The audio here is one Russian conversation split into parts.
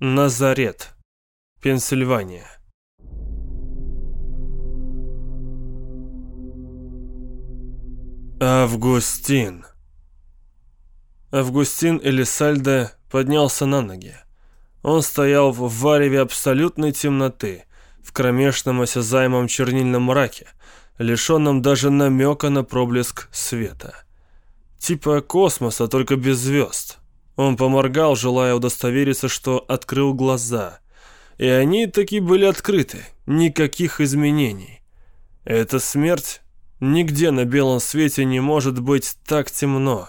Назарет. Пенсильвания. Августин. Августин Элисальдо поднялся на ноги. Он стоял в вареве абсолютной темноты, в кромешном осязаемом чернильном мраке, лишенном даже намека на проблеск света. Типа космоса, только без звезд. Он поморгал, желая удостовериться, что открыл глаза. И они таки были открыты, никаких изменений. Это смерть? Нигде на белом свете не может быть так темно.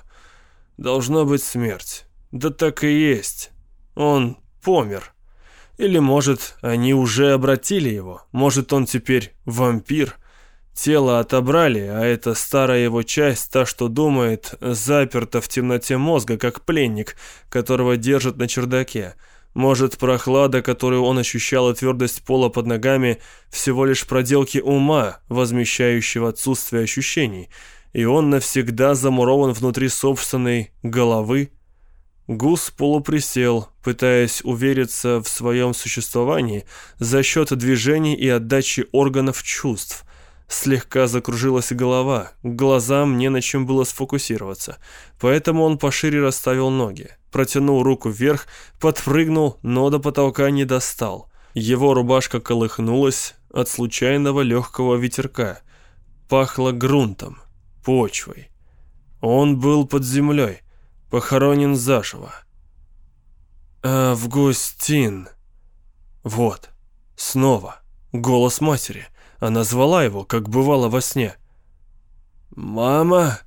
Должно быть смерть. Да так и есть. Он помер. Или, может, они уже обратили его. Может, он теперь вампир. Тело отобрали, а эта старая его часть, та, что думает, заперта в темноте мозга, как пленник, которого держат на чердаке. Может, прохлада, которую он ощущал, и твердость пола под ногами всего лишь проделки ума, возмещающего отсутствие ощущений, и он навсегда замурован внутри собственной головы? Гус полуприсел, пытаясь увериться в своем существовании за счет движений и отдачи органов чувств. Слегка закружилась голова, глазам не на чем было сфокусироваться, поэтому он пошире расставил ноги протянул руку вверх, подпрыгнул, но до потолка не достал. Его рубашка колыхнулась от случайного легкого ветерка. Пахло грунтом, почвой. Он был под землей, похоронен заживо. «Августин!» Вот, снова, голос матери. Она звала его, как бывало во сне. «Мама!»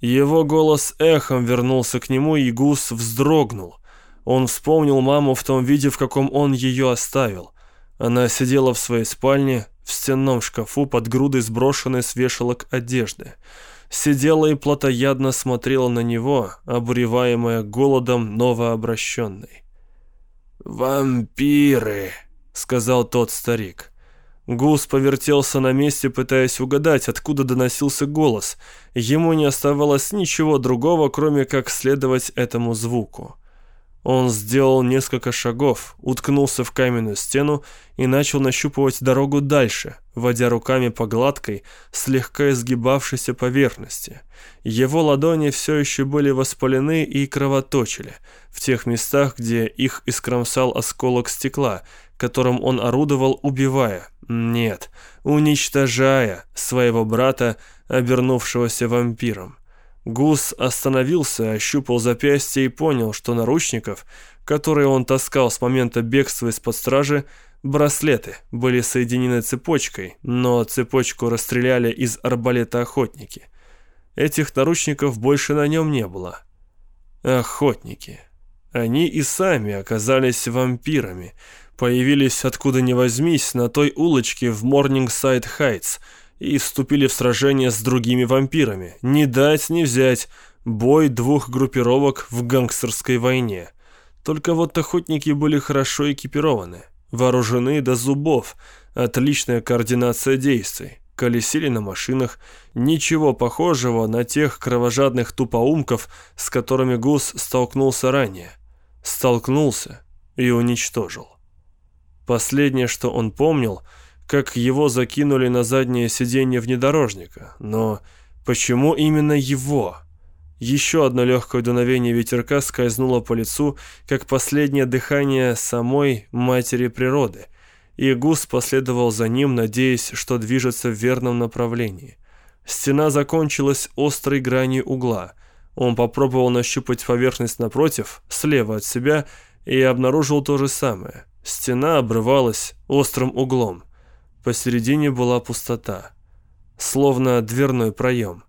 Его голос эхом вернулся к нему, и Гус вздрогнул. Он вспомнил маму в том виде, в каком он ее оставил. Она сидела в своей спальне, в стенном шкафу под грудой сброшенной с вешалок одежды. Сидела и плотоядно смотрела на него, обуреваемая голодом новообращенной. «Вампиры», — сказал тот старик. Гус повертелся на месте, пытаясь угадать, откуда доносился голос. Ему не оставалось ничего другого, кроме как следовать этому звуку. Он сделал несколько шагов, уткнулся в каменную стену и начал нащупывать дорогу дальше, водя руками по гладкой, слегка изгибавшейся поверхности. Его ладони все еще были воспалены и кровоточили, в тех местах, где их искромсал осколок стекла, которым он орудовал, убивая, нет, уничтожая своего брата, обернувшегося вампиром. Гус остановился, ощупал запястье и понял, что наручников, которые он таскал с момента бегства из-под стражи, браслеты были соединены цепочкой, но цепочку расстреляли из арбалета охотники. Этих наручников больше на нем не было. Охотники. Они и сами оказались вампирами, появились откуда ни возьмись на той улочке в Морнингсайд Хайтс и вступили в сражение с другими вампирами. Не дать, не взять. Бой двух группировок в гангстерской войне. Только вот охотники были хорошо экипированы, вооружены до зубов, отличная координация действий, колесили на машинах, ничего похожего на тех кровожадных тупоумков, с которыми Гус столкнулся ранее. Столкнулся и уничтожил. Последнее, что он помнил, как его закинули на заднее сиденье внедорожника. Но почему именно его? Еще одно легкое дуновение ветерка скользнуло по лицу, как последнее дыхание самой матери природы, и Гус последовал за ним, надеясь, что движется в верном направлении. Стена закончилась острой гранью угла. Он попробовал нащупать поверхность напротив, слева от себя, и обнаружил то же самое. Стена обрывалась острым углом. Посередине была пустота, словно дверной проем.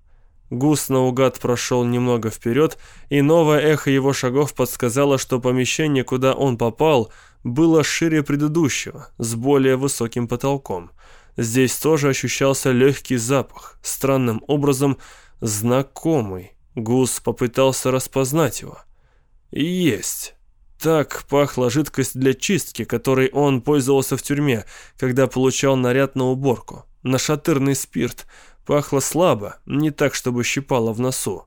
Гус наугад прошел немного вперед, и новое эхо его шагов подсказало, что помещение, куда он попал, было шире предыдущего, с более высоким потолком. Здесь тоже ощущался легкий запах, странным образом знакомый. Гус попытался распознать его. есть. Так пахла жидкость для чистки, которой он пользовался в тюрьме, когда получал наряд на уборку. Нашатырный спирт. Пахло слабо, не так, чтобы щипало в носу.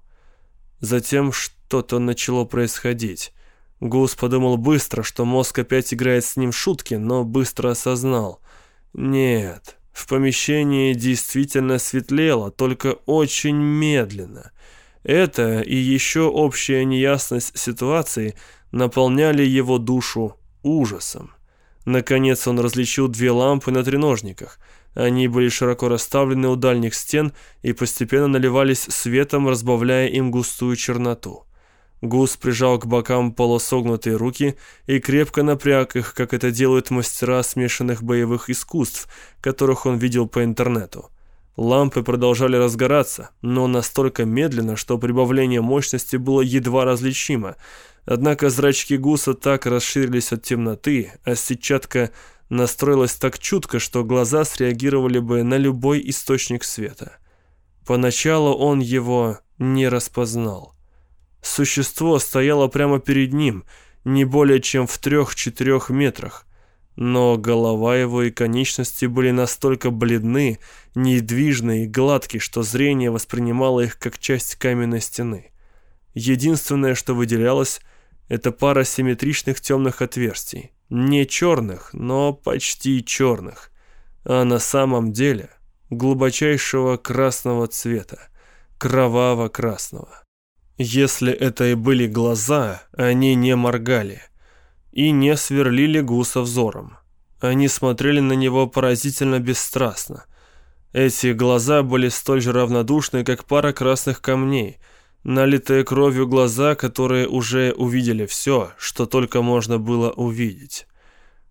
Затем что-то начало происходить. Гус подумал быстро, что мозг опять играет с ним шутки, но быстро осознал. Нет, в помещении действительно светлело, только очень медленно. Это и еще общая неясность ситуации наполняли его душу ужасом. Наконец он различил две лампы на треножниках. Они были широко расставлены у дальних стен и постепенно наливались светом, разбавляя им густую черноту. Гус прижал к бокам полусогнутые руки и крепко напряг их, как это делают мастера смешанных боевых искусств, которых он видел по интернету. Лампы продолжали разгораться, но настолько медленно, что прибавление мощности было едва различимо. Однако зрачки гуса так расширились от темноты, а сетчатка настроилась так чутко, что глаза среагировали бы на любой источник света. Поначалу он его не распознал. Существо стояло прямо перед ним, не более чем в трех-четырех метрах, но голова его и конечности были настолько бледны, недвижны и гладки, что зрение воспринимало их как часть каменной стены. Единственное, что выделялось, это пара симметричных темных отверстий. Не черных, но почти черных. А на самом деле глубочайшего красного цвета. Кроваво-красного. Если это и были глаза, они не моргали – и не сверлили гуса взором. Они смотрели на него поразительно бесстрастно. Эти глаза были столь же равнодушны, как пара красных камней, налитые кровью глаза, которые уже увидели все, что только можно было увидеть.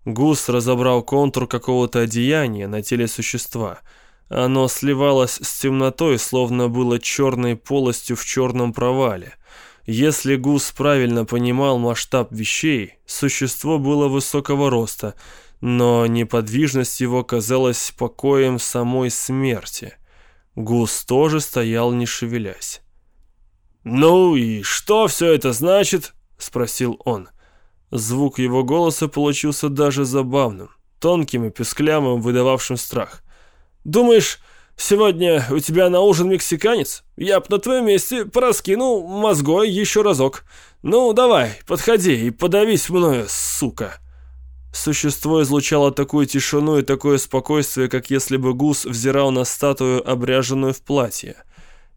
Гус разобрал контур какого-то одеяния на теле существа. Оно сливалось с темнотой, словно было черной полостью в черном провале – если Гус правильно понимал масштаб вещей, существо было высокого роста, но неподвижность его казалась покоем самой смерти. Гус тоже стоял, не шевелясь. «Ну и что все это значит?» — спросил он. Звук его голоса получился даже забавным, тонким и песклявым, выдававшим страх. «Думаешь, Сегодня у тебя на ужин мексиканец? Я б на твоем месте пораскинул мозгой еще разок. Ну, давай, подходи и подавись мною, сука!» Существо излучало такую тишину и такое спокойствие, как если бы гус взирал на статую, обряженную в платье.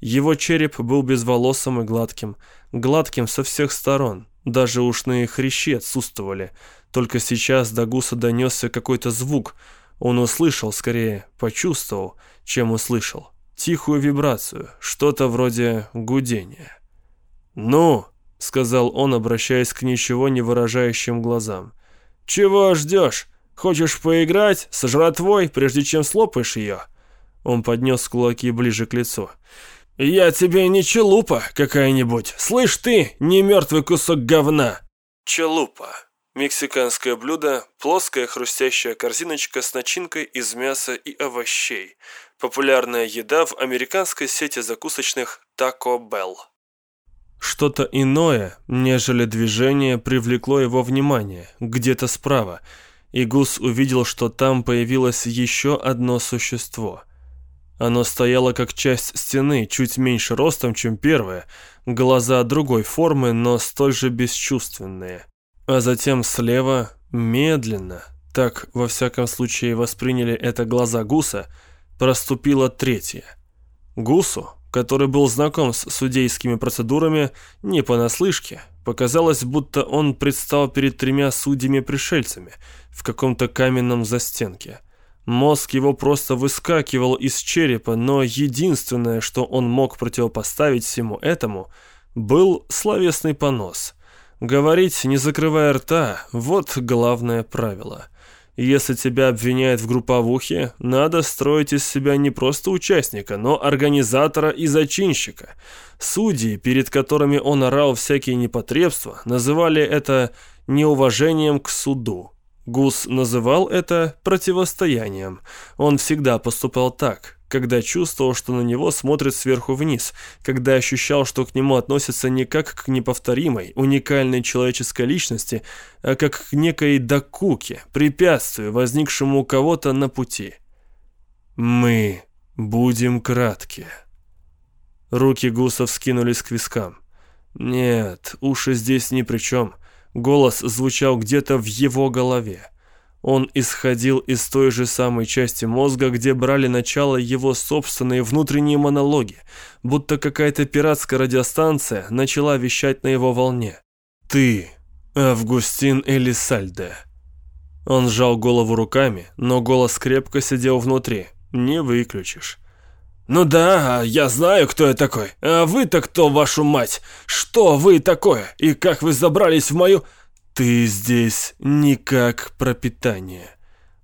Его череп был безволосым и гладким, гладким со всех сторон. Даже ушные хрящи отсутствовали. Только сейчас до гуса донесся какой-то звук. Он услышал, скорее, почувствовал – чем услышал. Тихую вибрацию, что-то вроде гудения. «Ну», — сказал он, обращаясь к ничего не выражающим глазам, — «чего ждешь? Хочешь поиграть с жратвой, прежде чем слопаешь ее?» Он поднес кулаки ближе к лицу. «Я тебе не челупа какая-нибудь. Слышь ты, не мертвый кусок говна!» Челупа. Мексиканское блюдо – плоская хрустящая корзиночка с начинкой из мяса и овощей – Популярная еда в американской сети закусочных Taco Bell. Что-то иное, нежели движение, привлекло его внимание, где-то справа, и Гус увидел, что там появилось еще одно существо. Оно стояло как часть стены, чуть меньше ростом, чем первое, глаза другой формы, но столь же бесчувственные. А затем слева, медленно, так во всяком случае восприняли это глаза Гуса – проступила третья. Гусу, который был знаком с судейскими процедурами не понаслышке, показалось, будто он предстал перед тремя судьями-пришельцами в каком-то каменном застенке. Мозг его просто выскакивал из черепа, но единственное, что он мог противопоставить всему этому, был словесный понос. Говорить, не закрывая рта, вот главное правило – если тебя обвиняют в групповухе, надо строить из себя не просто участника, но организатора и зачинщика. Судьи, перед которыми он орал всякие непотребства, называли это неуважением к суду. Гус называл это противостоянием. Он всегда поступал так когда чувствовал, что на него смотрят сверху вниз, когда ощущал, что к нему относятся не как к неповторимой, уникальной человеческой личности, а как к некой докуке, препятствию, возникшему у кого-то на пути. «Мы будем кратки». Руки Гусов скинулись к вискам. «Нет, уши здесь ни при чем. Голос звучал где-то в его голове. Он исходил из той же самой части мозга, где брали начало его собственные внутренние монологи, будто какая-то пиратская радиостанция начала вещать на его волне. «Ты, Августин Элисальде». Он сжал голову руками, но голос крепко сидел внутри. «Не выключишь». «Ну да, я знаю, кто я такой. А вы-то кто, вашу мать? Что вы такое? И как вы забрались в мою...» «Ты здесь не как пропитание.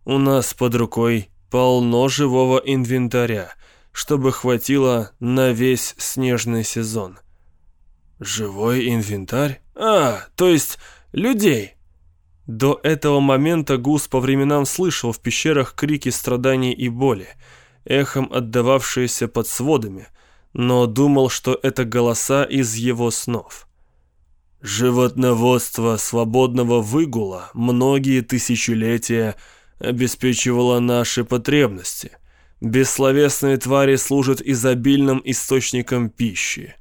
У нас под рукой полно живого инвентаря, чтобы хватило на весь снежный сезон». «Живой инвентарь? А, то есть людей?» До этого момента Гус по временам слышал в пещерах крики страданий и боли – эхом отдававшиеся под сводами, но думал, что это голоса из его снов. Животноводство свободного выгула многие тысячелетия обеспечивало наши потребности. Бессловесные твари служат изобильным источником пищи.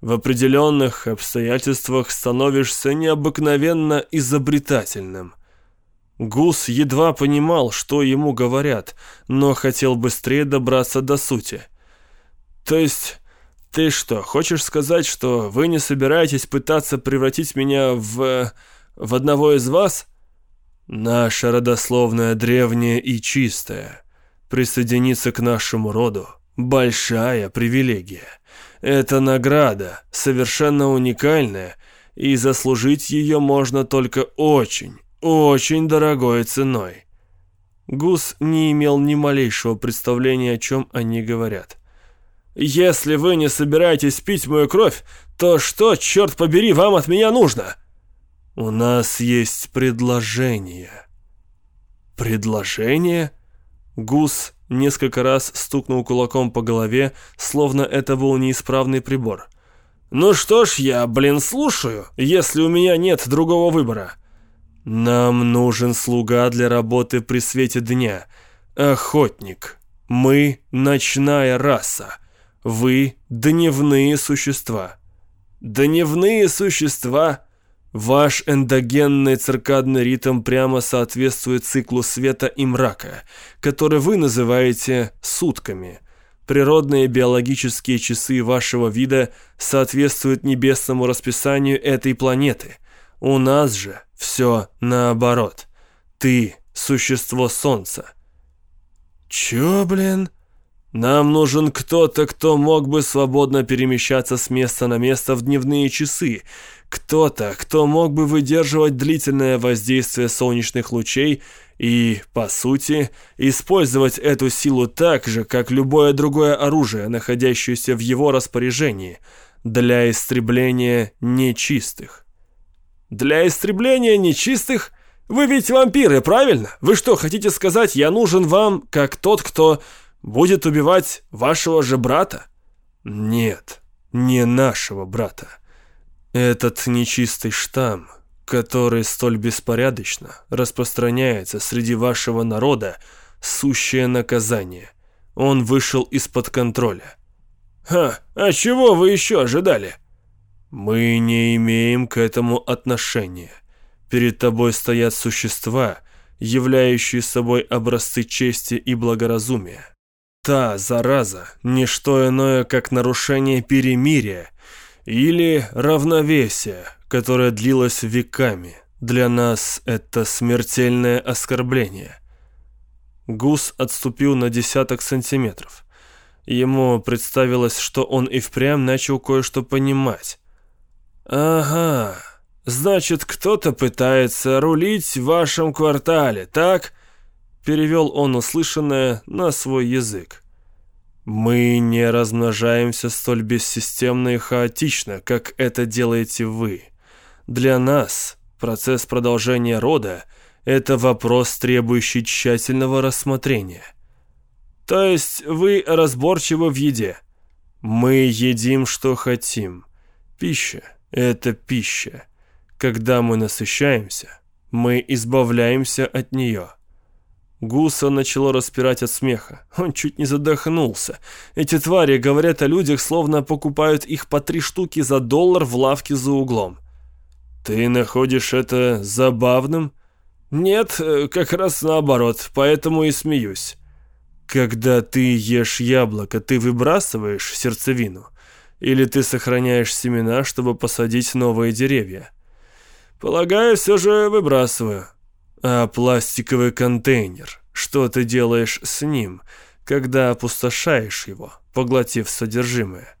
В определенных обстоятельствах становишься необыкновенно изобретательным – Гус едва понимал, что ему говорят, но хотел быстрее добраться до сути. «То есть, ты что, хочешь сказать, что вы не собираетесь пытаться превратить меня в... в одного из вас?» «Наша родословная древняя и чистая. Присоединиться к нашему роду — большая привилегия. Это награда, совершенно уникальная, и заслужить ее можно только очень, очень дорогой ценой. Гус не имел ни малейшего представления, о чем они говорят. «Если вы не собираетесь пить мою кровь, то что, черт побери, вам от меня нужно?» «У нас есть предложение». «Предложение?» Гус несколько раз стукнул кулаком по голове, словно это был неисправный прибор. «Ну что ж, я, блин, слушаю, если у меня нет другого выбора». «Нам нужен слуга для работы при свете дня. Охотник. Мы — ночная раса. Вы — дневные существа». «Дневные существа?» Ваш эндогенный циркадный ритм прямо соответствует циклу света и мрака, который вы называете сутками. Природные биологические часы вашего вида соответствуют небесному расписанию этой планеты. У нас же все наоборот. Ты — существо солнца. Чё, блин? Нам нужен кто-то, кто мог бы свободно перемещаться с места на место в дневные часы. Кто-то, кто мог бы выдерживать длительное воздействие солнечных лучей и, по сути, использовать эту силу так же, как любое другое оружие, находящееся в его распоряжении, для истребления нечистых. Для истребления нечистых? Вы ведь вампиры, правильно? Вы что, хотите сказать, я нужен вам, как тот, кто будет убивать вашего же брата? Нет, не нашего брата. Этот нечистый штамм, который столь беспорядочно распространяется среди вашего народа, сущее наказание. Он вышел из-под контроля. Ха, а чего вы еще ожидали? Мы не имеем к этому отношения. Перед тобой стоят существа, являющие собой образцы чести и благоразумия. Та зараза – не что иное, как нарушение перемирия или равновесия, которое длилось веками. Для нас это смертельное оскорбление. Гус отступил на десяток сантиметров. Ему представилось, что он и впрямь начал кое-что понимать. «Ага, значит, кто-то пытается рулить в вашем квартале, так?» Перевел он услышанное на свой язык. «Мы не размножаемся столь бессистемно и хаотично, как это делаете вы. Для нас процесс продолжения рода – это вопрос, требующий тщательного рассмотрения. То есть вы разборчивы в еде? Мы едим, что хотим. Пища это пища. Когда мы насыщаемся, мы избавляемся от нее. Гуса начало распирать от смеха. Он чуть не задохнулся. Эти твари говорят о людях, словно покупают их по три штуки за доллар в лавке за углом. Ты находишь это забавным? Нет, э, как раз наоборот, поэтому и смеюсь. Когда ты ешь яблоко, ты выбрасываешь сердцевину? Или ты сохраняешь семена, чтобы посадить новые деревья? Полагаю, все же выбрасываю. А пластиковый контейнер, что ты делаешь с ним, когда опустошаешь его, поглотив содержимое?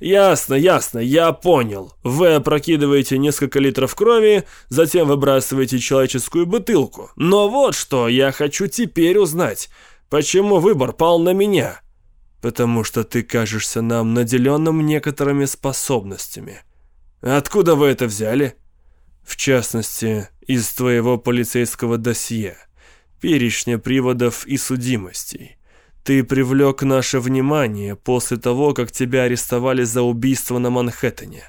«Ясно, ясно, я понял. Вы опрокидываете несколько литров крови, затем выбрасываете человеческую бутылку. Но вот что я хочу теперь узнать. Почему выбор пал на меня?» «Потому что ты кажешься нам наделенным некоторыми способностями». «Откуда вы это взяли?» «В частности, из твоего полицейского досье, перечня приводов и судимостей». Ты привлек наше внимание после того, как тебя арестовали за убийство на Манхэттене.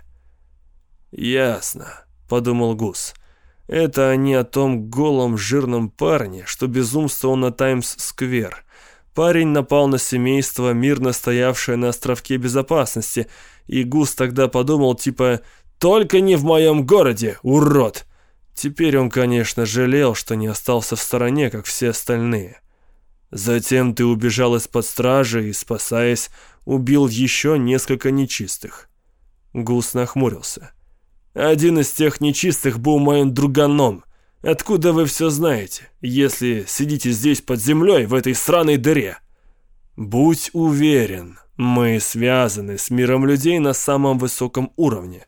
Ясно, подумал Гус. Это они о том голом жирном парне, что безумствовал на Таймс-сквер. Парень напал на семейство, мирно стоявшее на островке безопасности, и Гус тогда подумал, типа «Только не в моем городе, урод!» Теперь он, конечно, жалел, что не остался в стороне, как все остальные. Затем ты убежал из-под стражи и, спасаясь, убил еще несколько нечистых. Гус нахмурился. Один из тех нечистых был моим друганом. Откуда вы все знаете, если сидите здесь под землей в этой сраной дыре? Будь уверен, мы связаны с миром людей на самом высоком уровне.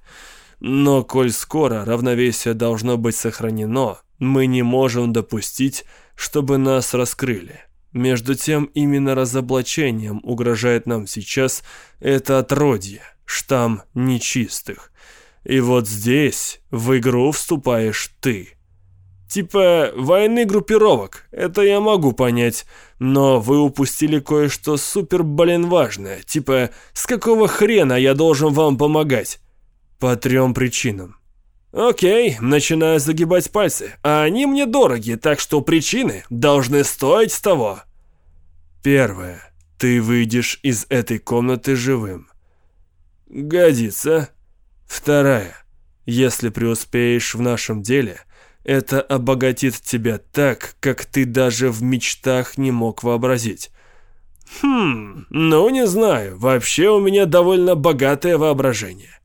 Но коль скоро равновесие должно быть сохранено, мы не можем допустить, чтобы нас раскрыли. Между тем, именно разоблачением угрожает нам сейчас это отродье, штамм нечистых. И вот здесь в игру вступаешь ты. Типа войны группировок, это я могу понять, но вы упустили кое-что супер, блин, важное. Типа, с какого хрена я должен вам помогать? По трем причинам. Окей, начинаю загибать пальцы, а они мне дороги, так что причины должны стоить того. Первое. Ты выйдешь из этой комнаты живым. Годится. Вторая. Если преуспеешь в нашем деле, это обогатит тебя так, как ты даже в мечтах не мог вообразить. Хм, ну не знаю, вообще у меня довольно богатое воображение.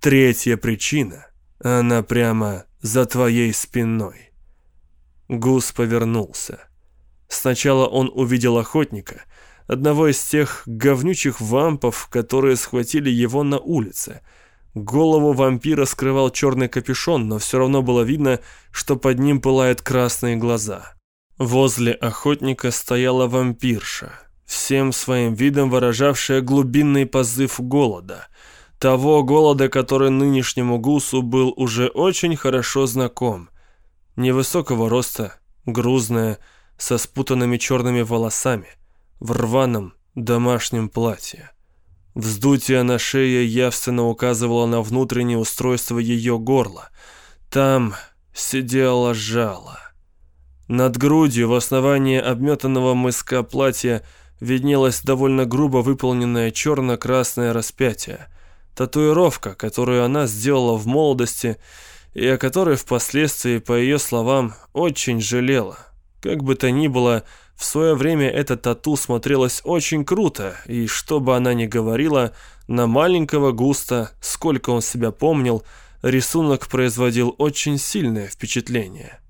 Третья причина, она прямо за твоей спиной. Гус повернулся. Сначала он увидел охотника, одного из тех говнючих вампов, которые схватили его на улице. Голову вампира скрывал черный капюшон, но все равно было видно, что под ним пылают красные глаза. Возле охотника стояла вампирша, всем своим видом выражавшая глубинный позыв голода – того голода, который нынешнему гусу был уже очень хорошо знаком. Невысокого роста, грузная, со спутанными черными волосами, в рваном домашнем платье. Вздутие на шее явственно указывало на внутреннее устройство ее горла. Там сидело жало. Над грудью в основании обметанного мыска платья виднелось довольно грубо выполненное черно-красное распятие – Татуировка, которую она сделала в молодости и о которой впоследствии, по ее словам, очень жалела. Как бы то ни было, в свое время эта тату смотрелась очень круто, и что бы она ни говорила, на маленького Густа, сколько он себя помнил, рисунок производил очень сильное впечатление.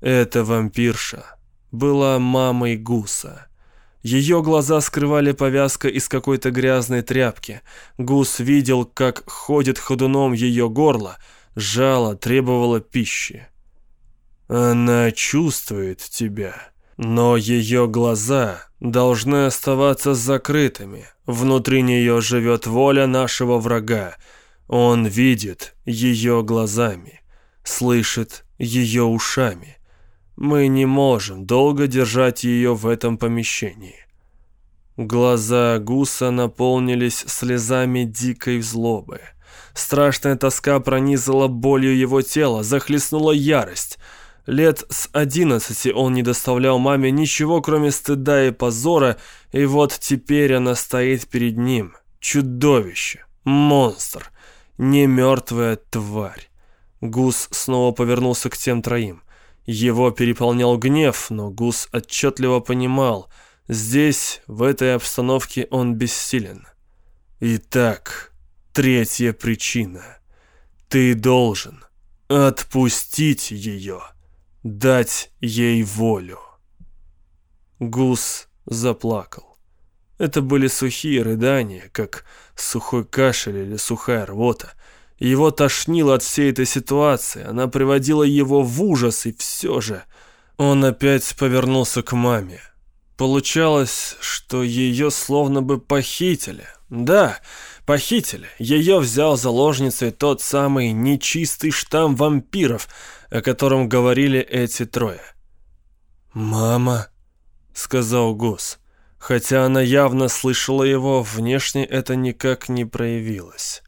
Эта вампирша была мамой Гуса. Ее глаза скрывали повязка из какой-то грязной тряпки. Гус видел, как ходит ходуном ее горло, жало требовало пищи. «Она чувствует тебя, но ее глаза должны оставаться закрытыми. Внутри нее живет воля нашего врага. Он видит ее глазами, слышит ее ушами. Мы не можем долго держать ее в этом помещении. Глаза Гуса наполнились слезами дикой злобы. Страшная тоска пронизала болью его тело, захлестнула ярость. Лет с одиннадцати он не доставлял маме ничего, кроме стыда и позора, и вот теперь она стоит перед ним. Чудовище, монстр, не мертвая тварь. Гус снова повернулся к тем троим. Его переполнял гнев, но Гус отчетливо понимал, здесь, в этой обстановке, он бессилен. Итак, третья причина. Ты должен отпустить ее, дать ей волю. Гус заплакал. Это были сухие рыдания, как сухой кашель или сухая рвота. Его тошнило от всей этой ситуации, она приводила его в ужас, и все же он опять повернулся к маме. Получалось, что ее словно бы похитили. Да, похитили. Ее взял заложницей тот самый нечистый штамм вампиров, о котором говорили эти трое. «Мама», — сказал Гус, хотя она явно слышала его, внешне это никак не проявилось.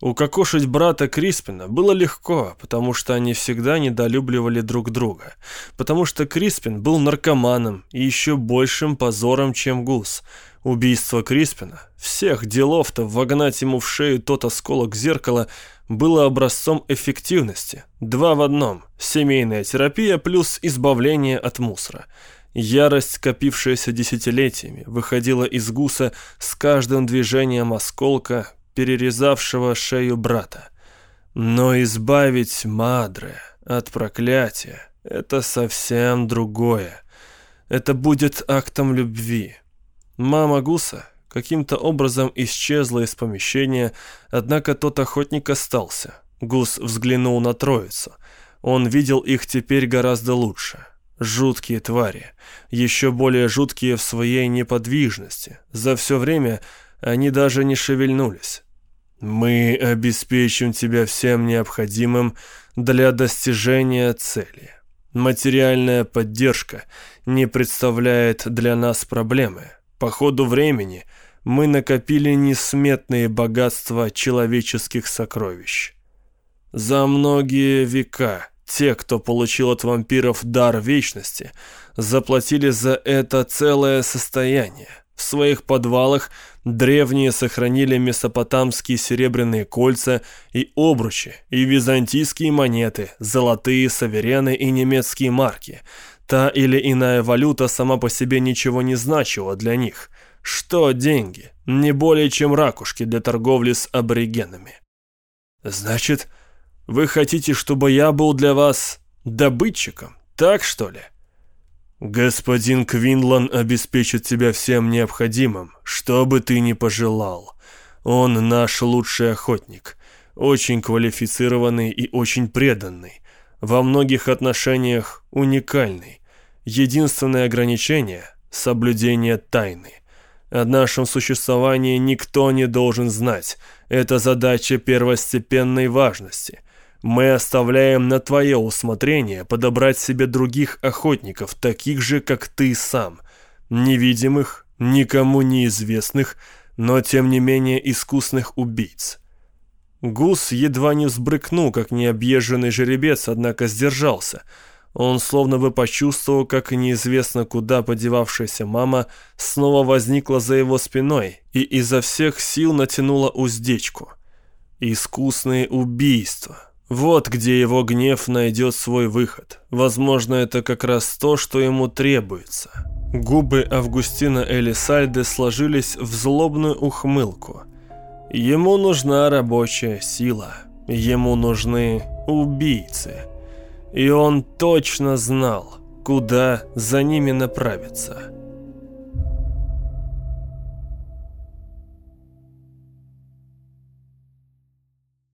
Укокошить брата Криспина было легко, потому что они всегда недолюбливали друг друга. Потому что Криспин был наркоманом и еще большим позором, чем Гус. Убийство Криспина, всех делов-то вогнать ему в шею тот осколок зеркала, было образцом эффективности. Два в одном – семейная терапия плюс избавление от мусора. Ярость, скопившаяся десятилетиями, выходила из Гуса с каждым движением осколка, перерезавшего шею брата. Но избавить Мадре от проклятия — это совсем другое. Это будет актом любви. Мама Гуса каким-то образом исчезла из помещения, однако тот охотник остался. Гус взглянул на троицу. Он видел их теперь гораздо лучше. Жуткие твари, еще более жуткие в своей неподвижности. За все время они даже не шевельнулись. Мы обеспечим тебя всем необходимым для достижения цели. Материальная поддержка не представляет для нас проблемы. По ходу времени мы накопили несметные богатства человеческих сокровищ. За многие века те, кто получил от вампиров дар вечности, заплатили за это целое состояние. В своих подвалах древние сохранили месопотамские серебряные кольца и обручи, и византийские монеты, золотые саверены и немецкие марки. Та или иная валюта сама по себе ничего не значила для них. Что деньги? Не более чем ракушки для торговли с аборигенами. Значит, вы хотите, чтобы я был для вас добытчиком, так что ли? «Господин Квинлан обеспечит тебя всем необходимым, что бы ты ни пожелал. Он наш лучший охотник, очень квалифицированный и очень преданный, во многих отношениях уникальный. Единственное ограничение – соблюдение тайны. О нашем существовании никто не должен знать, это задача первостепенной важности – мы оставляем на твое усмотрение подобрать себе других охотников, таких же, как ты сам. Невидимых, никому неизвестных, но тем не менее искусных убийц. Гус едва не взбрыкнул, как необъезженный жеребец, однако сдержался. Он словно бы почувствовал, как неизвестно куда подевавшаяся мама снова возникла за его спиной и изо всех сил натянула уздечку. Искусные убийства. Вот где его гнев найдет свой выход. Возможно, это как раз то, что ему требуется. Губы Августина Элисальде сложились в злобную ухмылку. Ему нужна рабочая сила. Ему нужны убийцы. И он точно знал, куда за ними направиться.